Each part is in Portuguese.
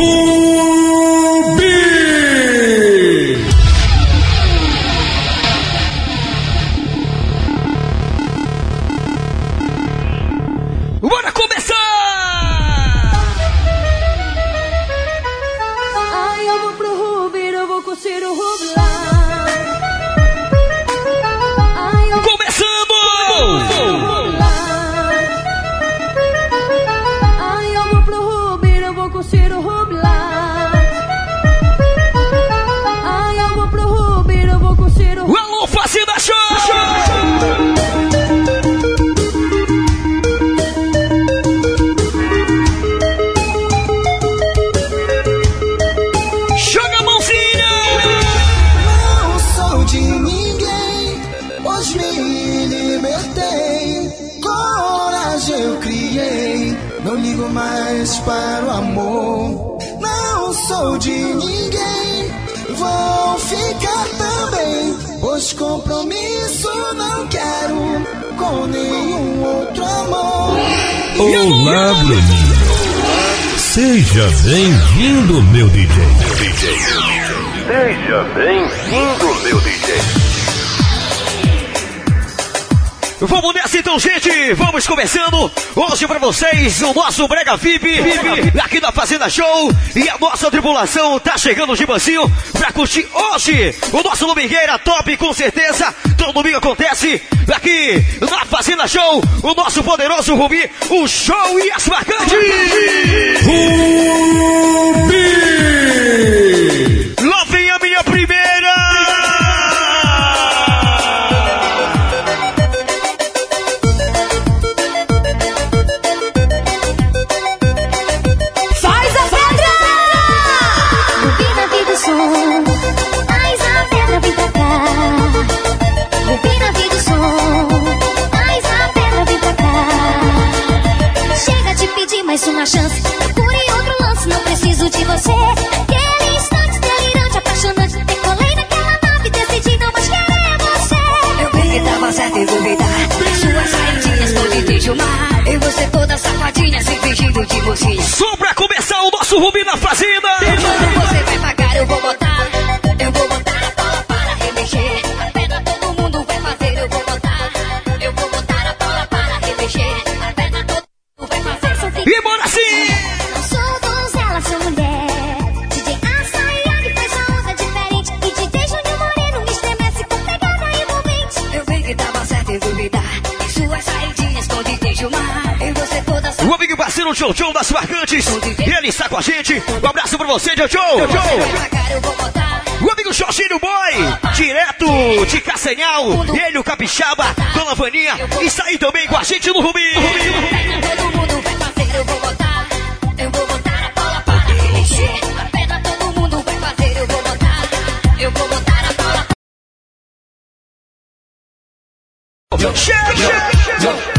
Oh. Vocês o nosso Brega VIP, aqui da Fazenda Show. E a nossa tripulação tá chegando de mansinho pra curtir hoje o nosso Domingueira top, com certeza. Todo domingo acontece aqui na Fazenda Show. O nosso poderoso Rubi, o show e as marcantes. Rubi! Mais uma chance. Procure outro lance, não preciso de você. Aquele instante delirante, apaixonante. Decolei naquela nave, decidi não mais querer você. Eu que tava certo em duvidar. Suas saidinhas todas de mar. E você toda safadinha, se fingindo de mocinha. Só pra começar o nosso Rubi na Fazenda. E quando você vai pagar, eu vou botar. Parceiro Jojo das Marcantes. Ele está com a gente. Um abraço pra você, Jojo. O amigo Jorginho Boy, direto de Castanhal. Ele, o Capixaba, Dona Vaninha. Está aí também com a gente no Rubi. Todo mundo vai fazer, eu vou botar. Eu vou botar a bola para encher. A perna todo mundo vai fazer, eu vou botar. Eu vou botar a bola. Chega, chega, chega.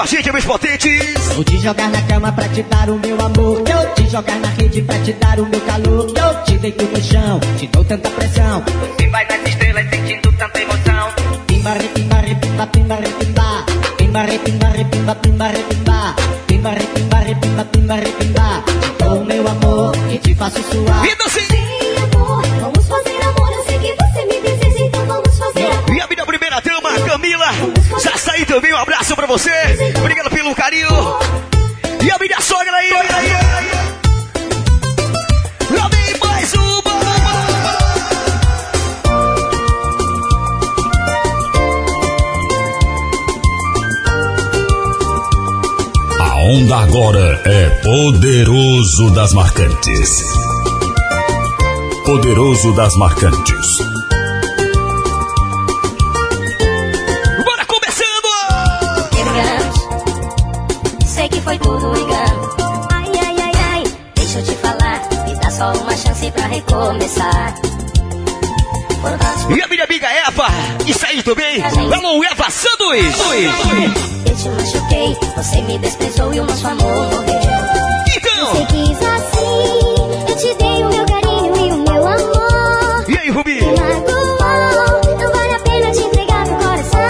Com a gente, meus potentes. Vou te jogar na cama pra te dar o meu amor. Eu te jogar na rede pra te dar o meu calor. Eu te deito no chão, te dou tanta pressão. Você vai nas estrelas sentindo tanta emoção. Pimba, repimba, repimba, pimba, repimba. Pimba, repimba, repimba, pimba, repimba. Pimba, repimba, repimba, pimba, repimba. Te dou o meu amor e te faço suar. E assim. Sim, amor, vamos fazer amor. Eu sei que você me deseja, então vamos fazer amor. E a minha primeira dama, Camila. Já saí também, um abraço pra você. Obrigado pelo carinho. Agora é poderoso das marcantes. Poderoso das marcantes. foi tudo engano. Ai, ai, ai, ai, deixa eu te falar, me dá só uma chance pra recomeçar. E a minha amiga Eva, isso aí também. Alô, Eva Santos. Te machuquei, você me desprezou e o nosso amor morreu. Você Então, quis assim, eu te dei o meu carinho e o meu amor. e aí, Rubi? Magoou, não vale a pena te entregar meu coração.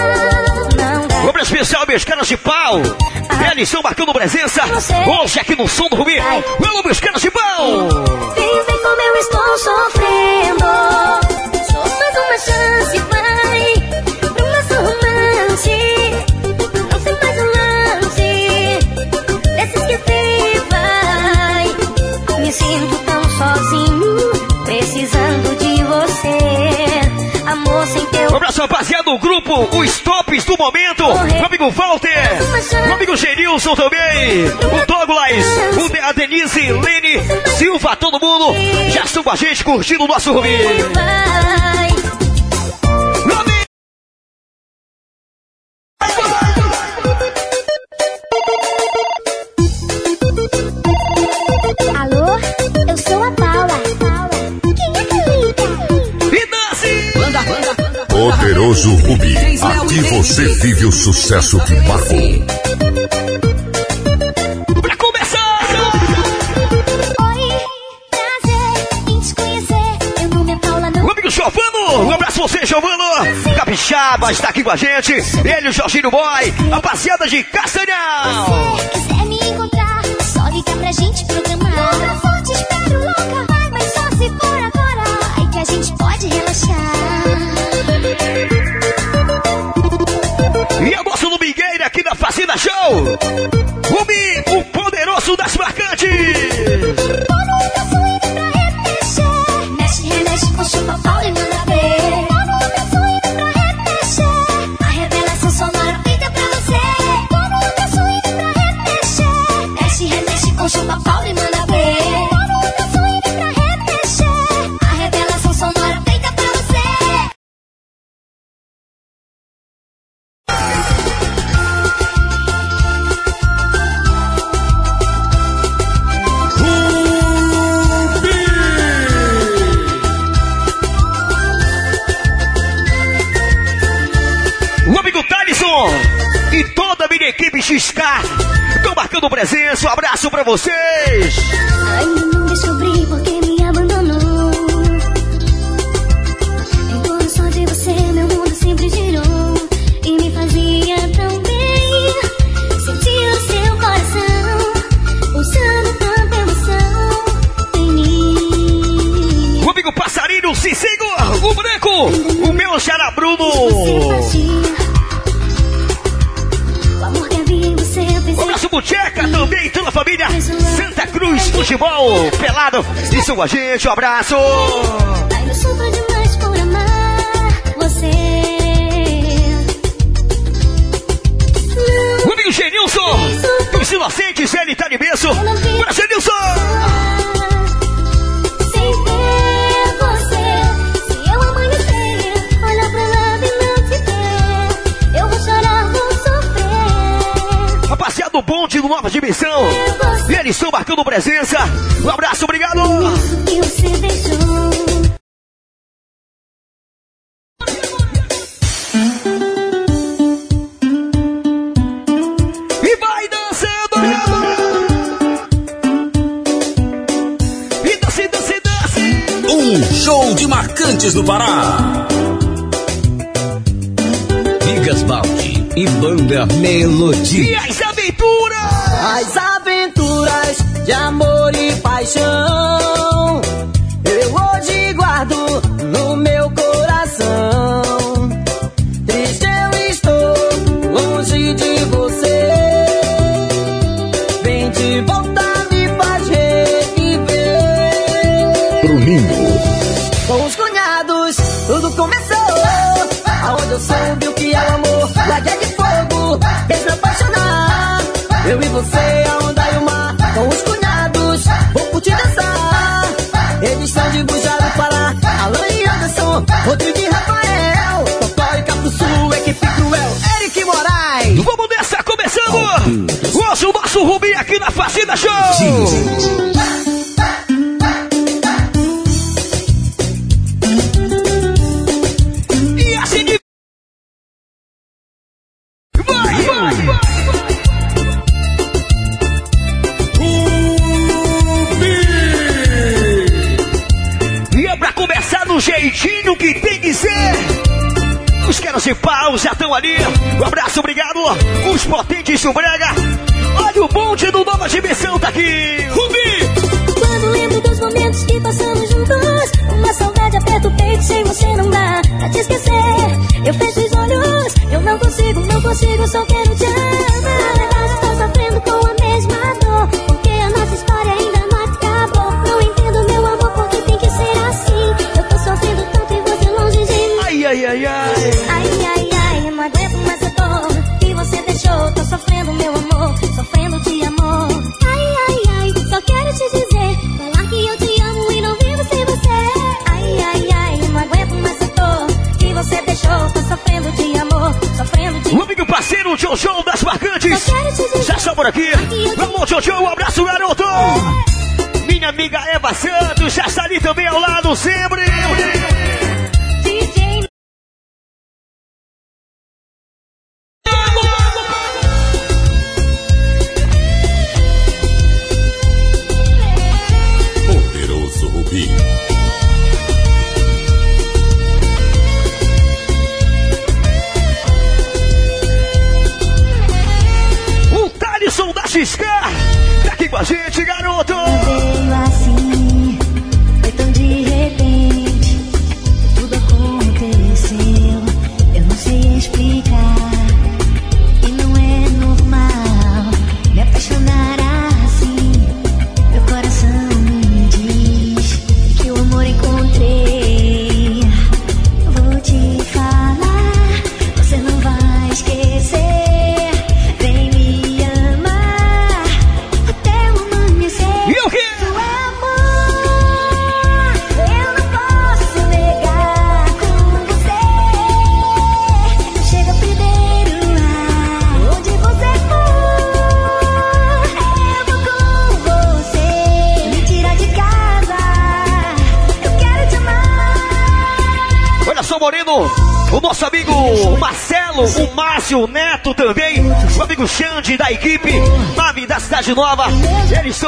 Não dá. Obra especial, meus caras de pau. Eles estão marcando presença. Hoje aqui no som do Rubi. Alô, meus caras de pau. Abraço, rapaziada, do grupo Os Tops do Momento. Meu amigo Walter. Meu amigo Genilson também. O Douglas. O a Denise, Lene, Silva, todo mundo. Já estão com a gente curtindo o nosso Rubi. Poderoso Rubi. Aqui você vive o sucesso que marcou. Pra começar. Oi, prazer em te conhecer. Meu nome é Paula, não Meu amigo Giovano, um abraço pra você, Giovano. Capixaba está aqui com a gente. Ele, o Jorginho Boy, rapaziada de Castanhal. Se quiser me encontrar, só ligar pra gente programar. Não vou te espero louca, mas só se for agora. Aí que a gente pode relaxar. Aqui da Fazenda Show. Rubi, o poderoso das marcantes. Um Do Nova Dimensão. E eles estão marcando presença. Um abraço, obrigado. E vai dançando. E dança, dança. Um show de marcantes do Pará. Vigas Baldi e banda E Melodia. as aventuras. As aventuras de amor e paixão eu hoje guardo no meu coração. Triste eu estou longe de você. Vem de volta, me faz reviver. Bruninho. Com os cunhados, tudo começou. Aonde eu soube o que é o amor. Láguia de fogo, fez me apaixonar. Eu e você, a onda e o mar. Com os cunhados, vou curtir dançar. Eles são de Bujara do Pará. Alan e Anderson, Rodrigo e Rafael. Tocó e Capuçu, equipe cruel. Eric Moraes. Vamos nessa, começando. Hoje o nosso Rubi aqui na Fazenda Show.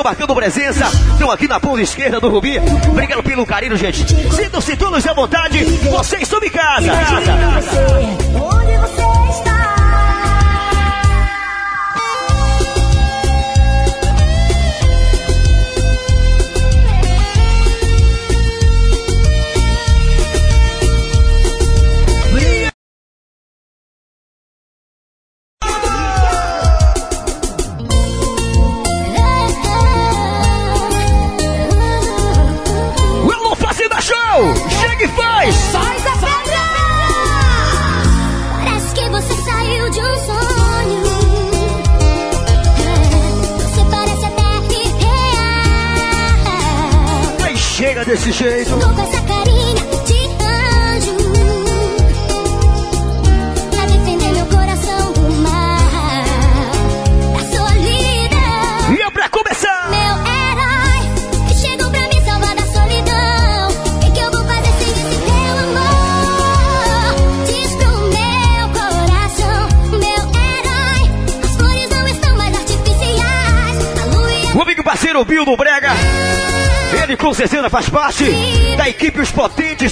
estão marcando presença. Estão aqui na ponta esquerda do Rubi. Obrigado pelo carinho, gente. Sintam-se todos à vontade. Vocês estão em casa.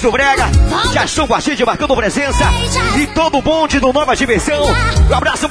Augusto Brega, Jason Guarcide marcando presença. E todo o bonde do Nova diversão. Um abraço,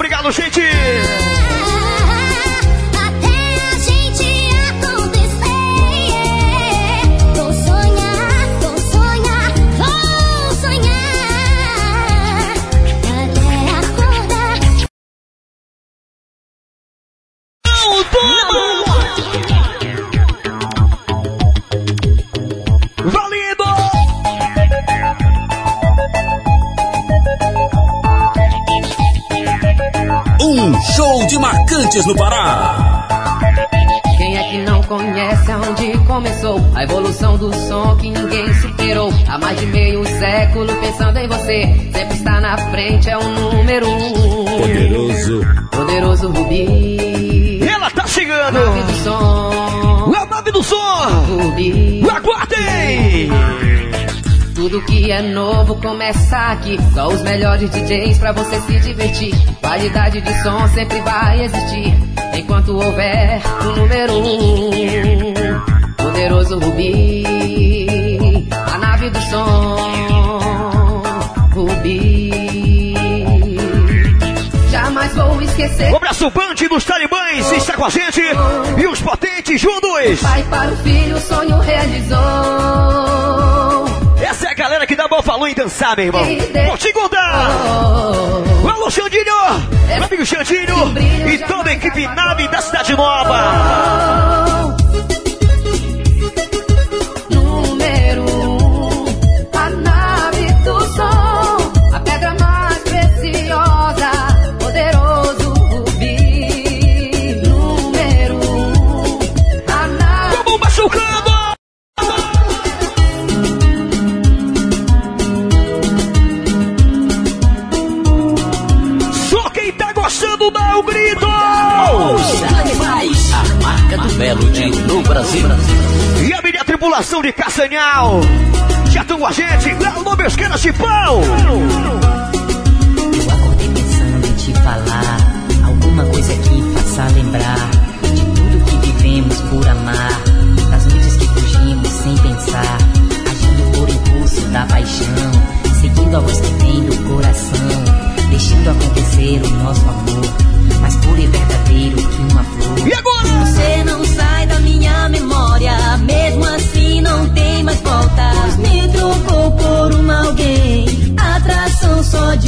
pensar só os melhores DJs pra você se divertir. Qualidade de som sempre vai existir, enquanto houver o número um. Poderoso Rubi, a nave do som. Rubi, jamais vou esquecer. O braço bande dos talibãs está com a gente e os potentes juntos. Pai para o filho, o sonho realizou. Essa é a galera que dá bom falou em dançar, meu irmão. Vou te contar. Oh, Alô, Xandinho. Meu amigo Xandinho. E toda a equipe nave da Cidade Nova. Brasil. E a minha tripulação de Castanhal. Já estão com a gente lá no meus caras de pau. Eu acordei pensando em te falar alguma coisa que faça lembrar de tudo que vivemos por amar, das noites que fugimos sem pensar, agindo por impulso da paixão, seguindo a voz que vem do coração, deixando acontecer o nosso amor, mais puro e verdadeiro que uma flor. E agora? Você não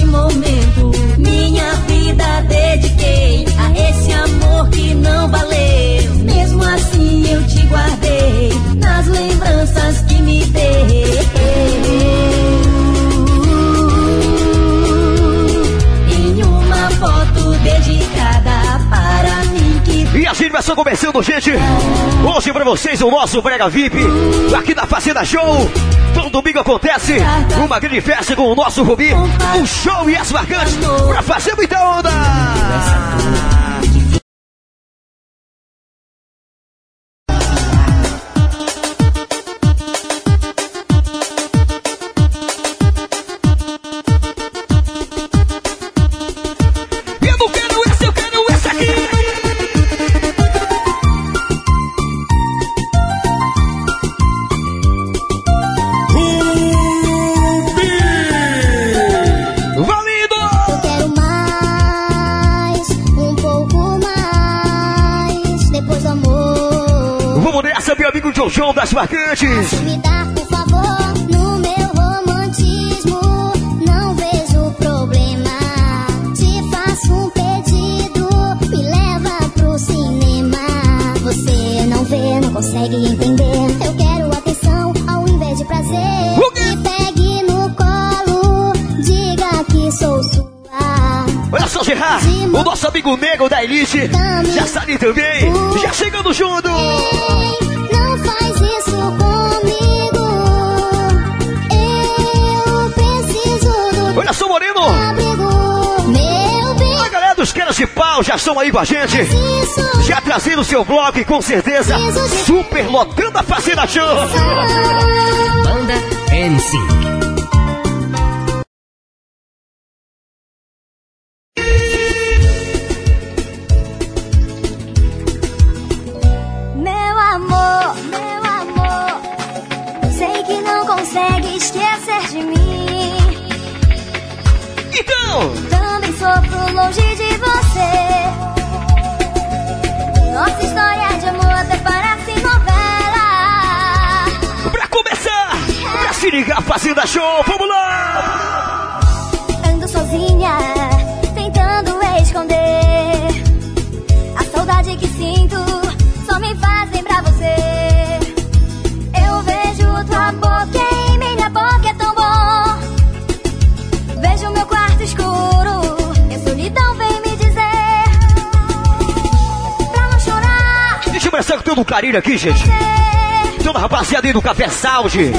momento. Minha vida dediquei a esse amor que não valeu. Mesmo assim eu te guardei que a gente vai só começando, gente. Hoje pra vocês o nosso Brega VIP, aqui da Fazenda Show. Todo domingo acontece uma grande festa com o nosso Rubi. Um show e as marcantes pra fazer muita onda. Já estão aí com a gente. Já trazendo seu blog, com certeza, super lotando a Fazenda Show. Banda NSYNC. Carinho aqui, gente. Toda rapaziada aí do Café Saúde.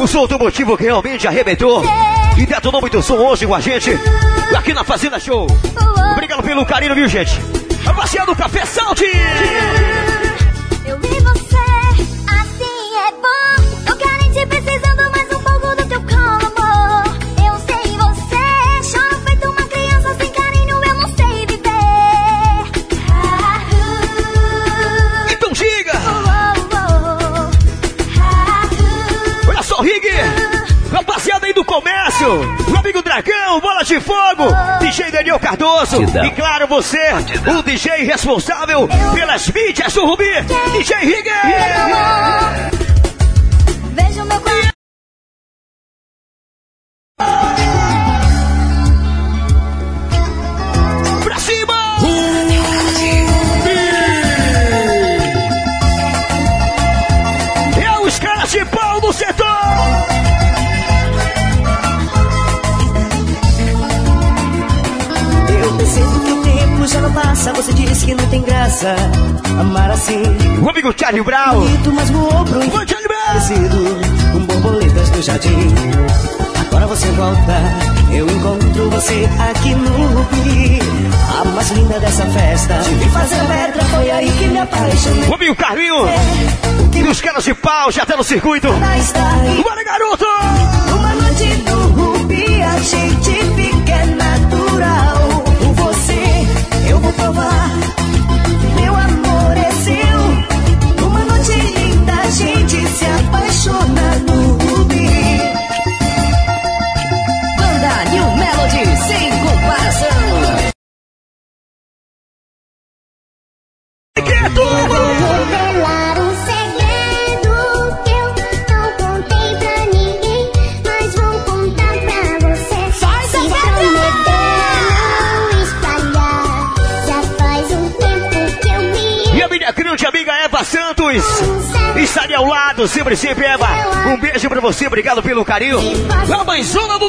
O som automotivo que realmente arrebentou e detonou muito som hoje com a gente aqui na Fazenda Show. Obrigado pelo carinho, viu, gente? Rapaziada do Café Saúde. E claro, você, Batidão. o DJ responsável pelas mídias do Rubi, DJ Rigger. circuito. obrigado pelo carinho. A mãezona do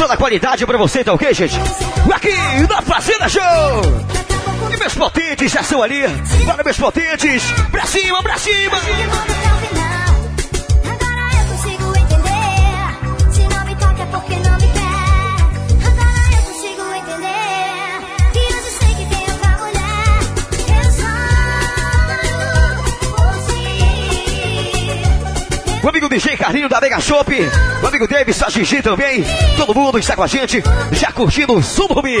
Só da qualidade pra você, tá ok, gente? Aqui na Fazenda Show! E meus potentes já estão ali. Bora, meus potentes! Pra cima, pra cima! Pra cima. O amigo DJ Carlinho da Mega Shop. O amigo Davis, a Gigi também. Todo mundo está com a gente, já curtindo o Suburbi.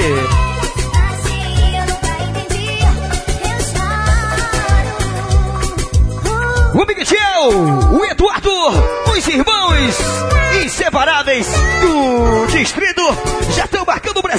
O Miguel, o Eduardo, os irmãos inseparáveis do distrito já estão marcando presença,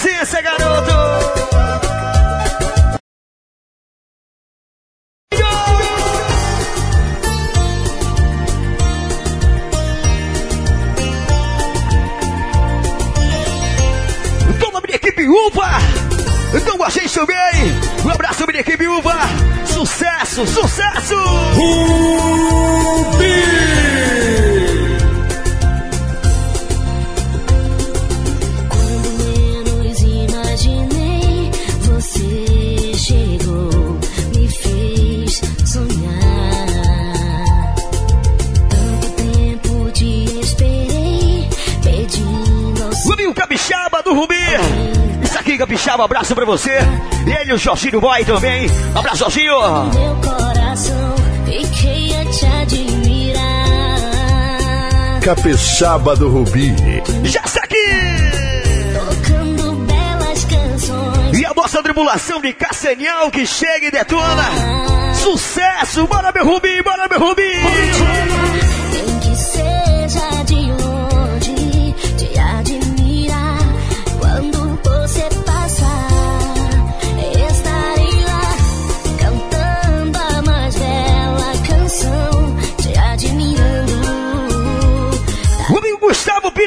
você. E ele, o Jorginho Boy também. Abraço, Jorginho. meu coração, fiquei a te admirar. Capixaba do Rubi. Já está aqui. Tocando belas canções. E a nossa tribulação de Castanhal que chega e detona. Sucesso! Bora, meu Rubi, bora, meu Rubi. Nem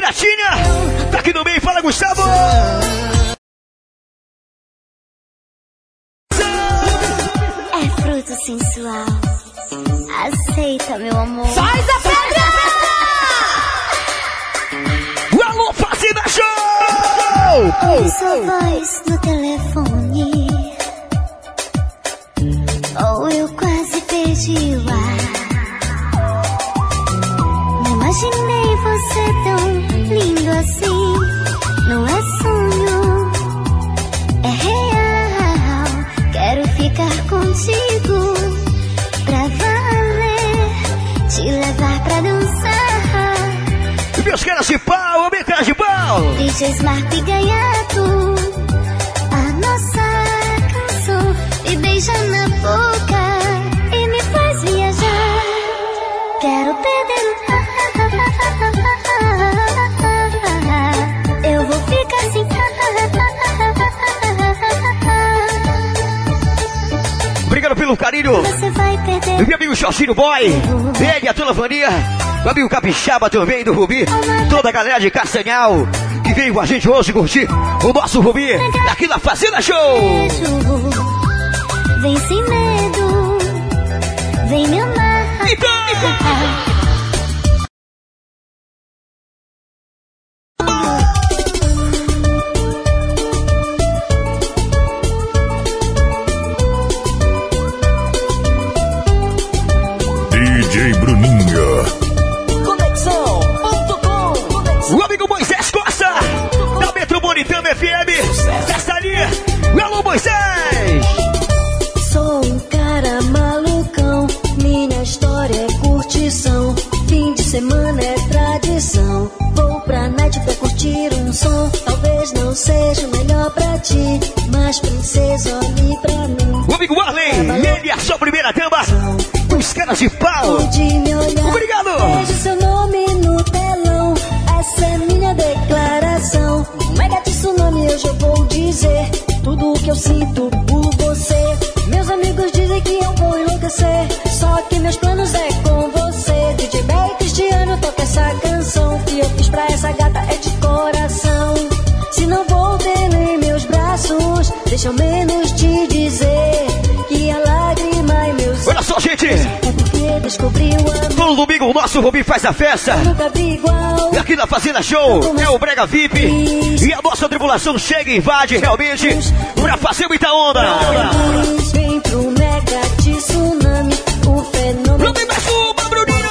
Piratinha. Tá aqui no meio, fala, Gustavo. É fruto sensual. Aceita, meu amor. Faz a pedra! Alô, Fazenda Show! Ouvi sua voz no telefone. Ou eu quase perdi o ar. Imaginei você tão lindo assim. Não é sonho, é real. Quero ficar contigo pra valer. Te levar pra dançar. E meus caras de pau, meus caras de pau. DJ Smart e Gaiato A nossa canção Me beija na boca pelo carinho. Você vai perder meu amigo Jorginho Boy. Ele, a Dona Vania. Meu amigo Capixaba também do Rubi. Toda a galera de Castanhal que veio com a gente hoje curtir o nosso Rubi aqui na Fazenda Show. Vem sem medo Vem me amar DJ faz a festa. Nunca vi igual. E aqui na Fazenda Show é o Brega VIP. E a nossa tripulação chega e invade realmente pra fazer muita onda. Vem pro mega tsunami, o fenômeno. Mais uma, Bruninho.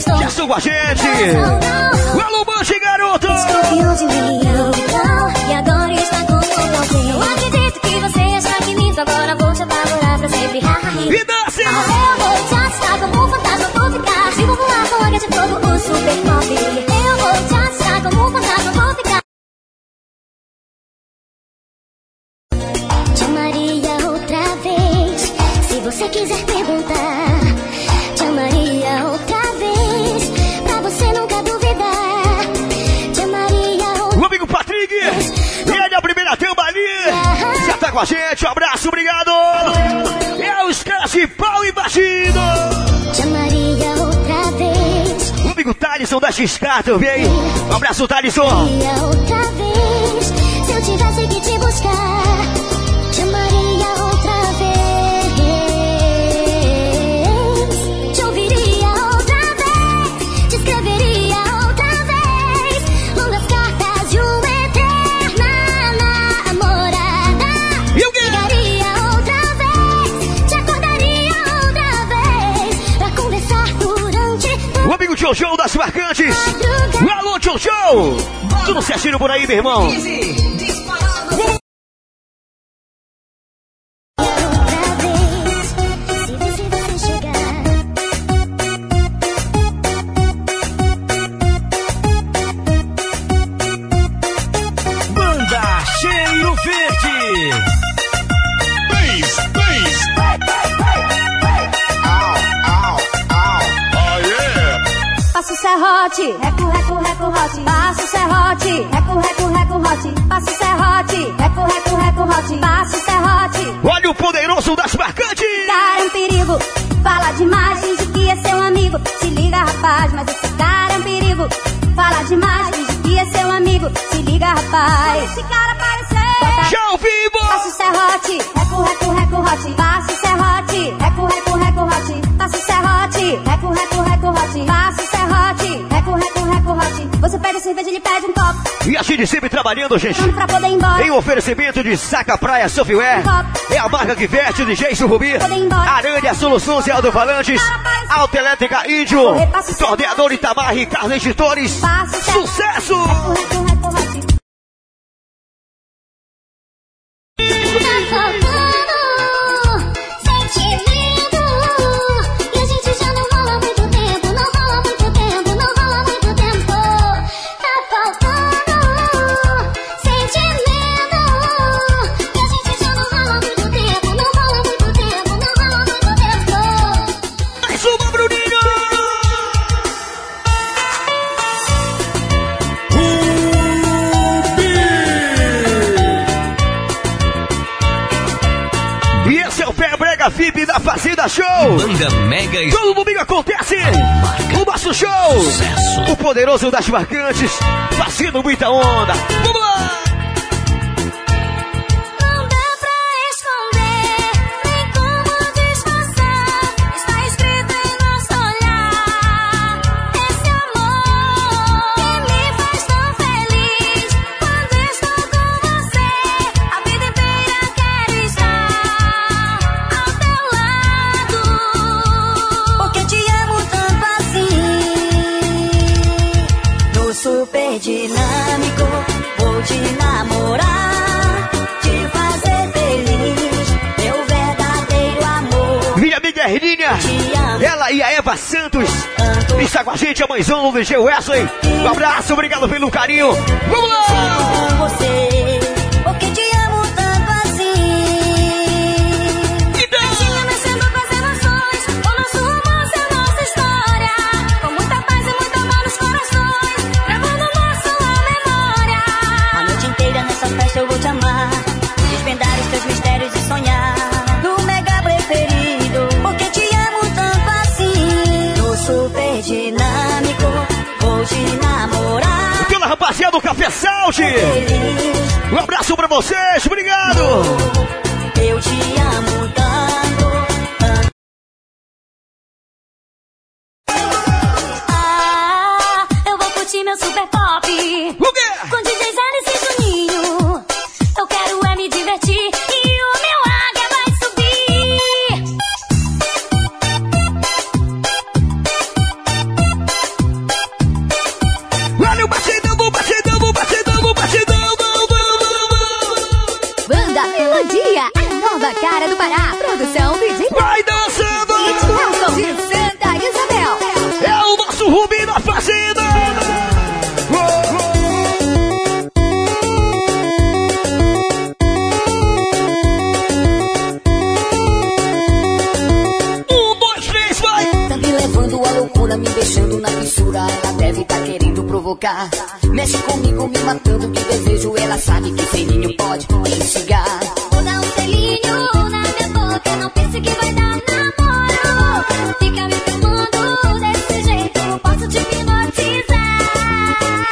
Já estão com a gente. Alô, Bunch, garoto! Escorpião de leão, e agora está com alguém. Eu acredito que você acha que minto, agora vou te apavorar pra sempre. E dance! Ah, eu vou te assustar como um fantasma, vou ficar. Vivo voar com a de todo o super pop. Eu vou te assustar como um fantasma. também. Um abraço, Thalisson. Certinho por aí, meu irmão. 15. cerveja, ele pede um copo. E a gente sempre trabalhando, gente. Pra poder ir embora. Em oferecimento de Saca Praia Software. Um é a marca que veste de Jason Rubi. Aranha Soluções e Aldo Falantes. Alta Elétrica Índio. Torneador Itamar, Ricardo Editores. Sucesso! poderoso das marcantes, fazendo muita onda. Silva Santos. Está com a gente a mãezão do DJ Wesley. Um abraço, obrigado pelo carinho. Vamos lá! do Café Salte. Um abraço pra vocês, obrigado. Eu te da melodia, a nova cara do Pará. Produção DJ. Vai dançando! Nelson de Santa Isabel. É o nosso Rubinho da Fazenda. Um, dois, três, vai. Tá me levando à loucura, me deixando na fissura. Ela deve tá querendo provocar. Mexe comigo, me matando de desejo. Ela sabe que selinho pode instigar. Vou dar um selinho na minha boca, não pense que vai dar namoro. Fica me filmando desse jeito, posso te hipnotizar.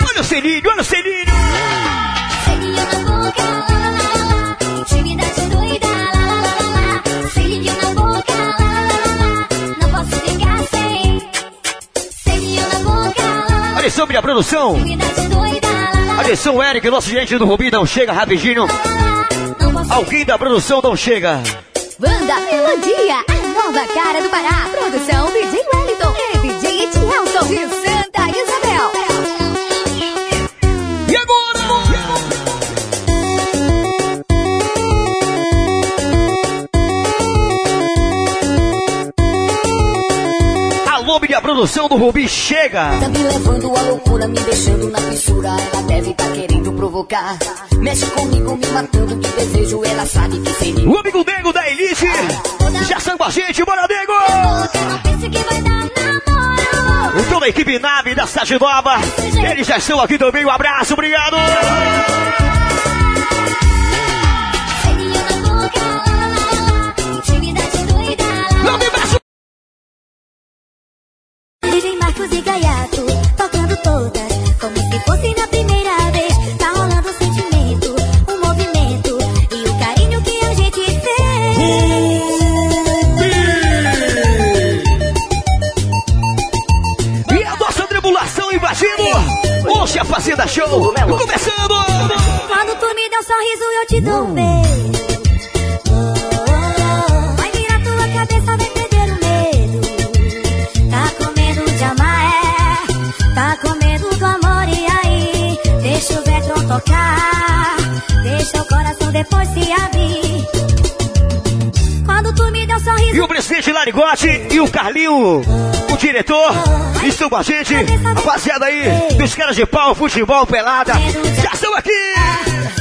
Olha o selinho, olha o selinho. Selinho na boca, lá, lá, lá, lá. Intimidade doida, lá, lá, lá, lá, lá. Selinho na boca, lá, lá, lá, lá. Não posso ficar sem. Selinho na boca, lá, lá, lá. Atenção, minha produção. Intimidade Atenção, Eric, nosso gerente do Rubi, não chega rapidinho. Alguém da produção não chega. Banda Melodia, a nova cara do Pará. Produção DJ Wellington e DJ Tielson produção do Rubi, chega. Tá me levando à loucura, me deixando na fissura. Ela deve tá querendo provocar. Mexe comigo, me matando de desejo. Ela sabe que O amigo Nego da Elite já estão com a gente, bora Nego! E toda a equipe nave da Cidade Nova, eles já estão aqui também, um abraço, obrigado! Marcos e Gaiato, tocando todas, como se fosse na primeira vez. Tá rolando um sentimento, um movimento e o carinho que a gente fez. E a nossa tribulação invadindo! Hoje a Fazenda Show, começando! Quando tu me dá um sorriso, eu te dou um beijo. Tocar. Deixa o coração depois se abrir. Quando tu me dá um sorriso, E o presidente Larigote e o Carlinho, o diretor, estão com a gente. Rapaziada aí, dos caras de pau, futebol, pelada, já estão aqui!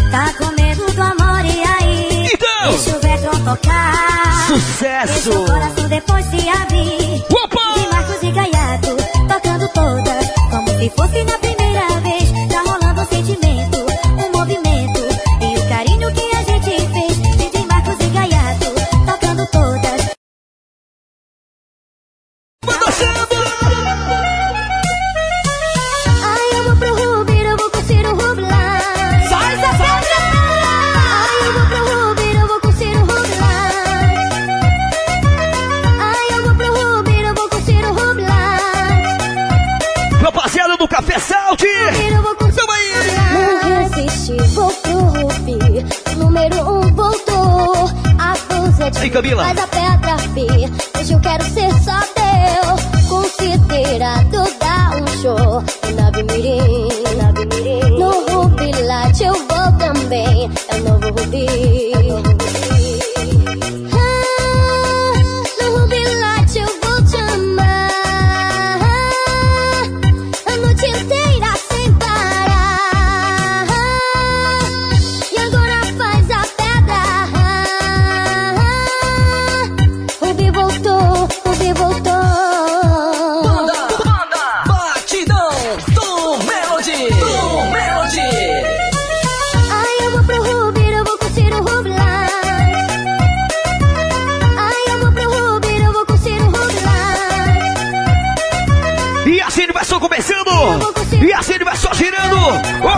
tá com medo do amor, e aí? Então, Deixa o vetro tocar. Deixa o sucesso! coração depois se abrir.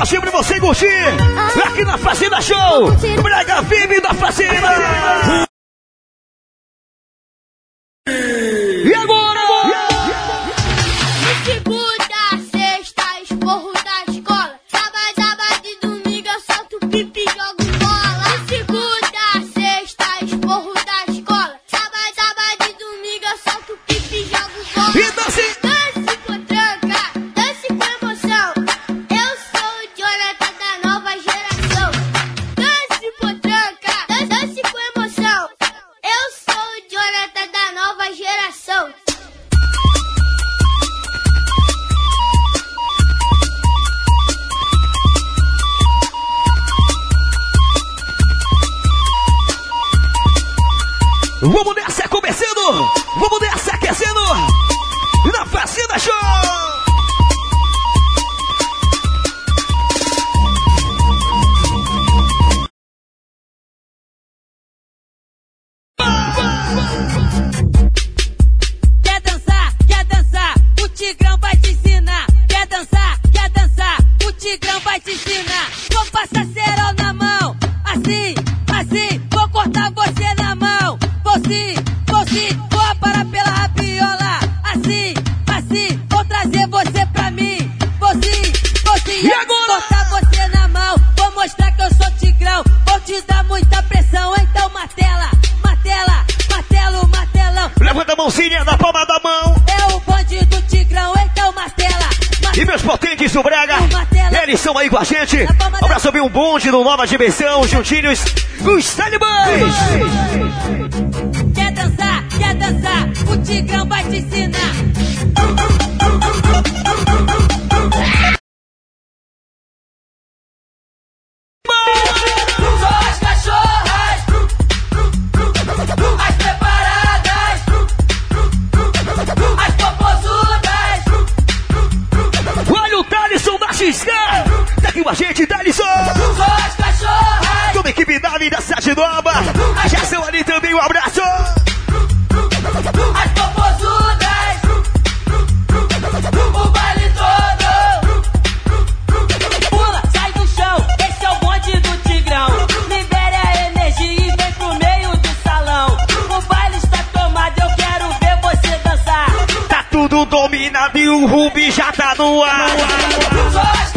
Hoje pra você curtir! Aqui na Fazenda Show! Braga Vive da Fazenda! Te ensinar. Vou passar Bonde do Nova Dimensão, juntinhos, os Talibãs. E o Rubi já tá no ar. Só as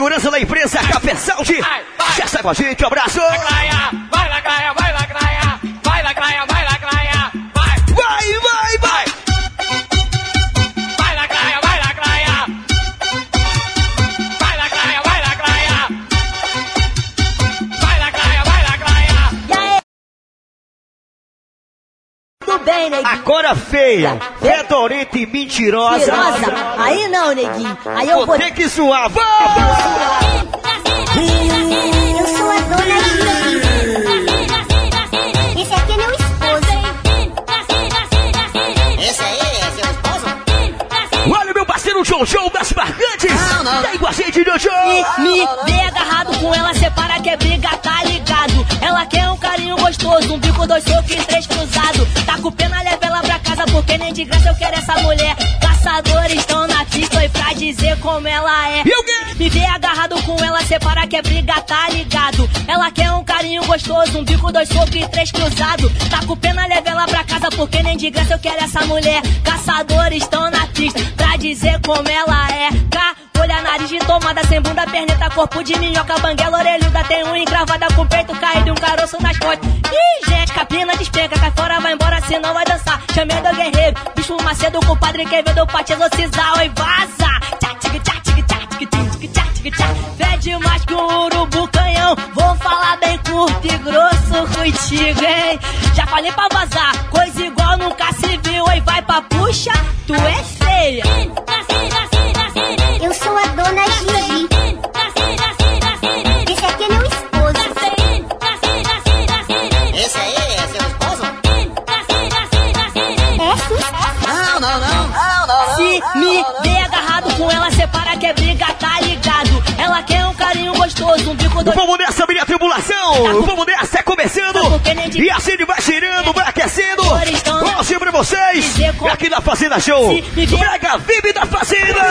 segurança da empresa Café Saúde. Vai, vai. Já está com a gente, um abraço. Lacraia, vai lacraia, vai lacraia, vai lacraia, vai lacraia, vai. Vai, vai, vai. Vai lacraia, vai lacraia. Vai lacraia, vai lacraia. Vai lacraia, vai lacraia. E aí? Tudo bem, neguinho? Agora feia, fedorenta e mentirosa. Mentirosa? Aí não, neguinho. Aí eu Vou vou... ter que zoar. Vamos! Eu sou a dona Esse aqui é meu esposo. Esse aí é seu esposo? Olha o meu parceiro Jojo das Marcantes. Não, não. Tá aí com a gente, Jojo. Me vê agarrado com ela, separa que é briga, tá ligado? Ela quer um carinho gostoso, um bico, dois socos e três cruzado. Porque nem de graça eu quero essa mulher. Caçadores estão na pista e pra dizer como ela é. Me vê agarrado com ela, separa que é briga, tá ligado? Ela quer um carinho gostoso, um bico, dois socos e três cruzado. Tá com pena, leva ela pra casa, porque nem de graça eu quero essa mulher. Caçadores estão na pista pra dizer como ela é. Cá, olha nariz de tomada, sem bunda, perneta, corpo de minhoca, banguela, orelhuda, tem um encravada com peito caído e um caroço nas costas. Ih, gente, capina despenca, cai fora, vai embora, senão vai dançar. Chamei do guerreiro, bicho Macedo, com o padre Quevedo pra te exorcizar, oi, vaza. Tchá, tchá, tchá, tig, tig, tchá, tig, tchá. Fede mais que um urubu canhão, vou falar bem curto e grosso contigo, hein? Já falei pra vazar, coisa igual nunca se viu, oi, vai pra puxa, tu é feia. Vamos nessa, minha tribulação. Vamos nessa, é começando. E assim vai girando, vai aquecendo. Vamos pra vocês. Aqui na Fazenda Show. Brega Vibe da Fazenda.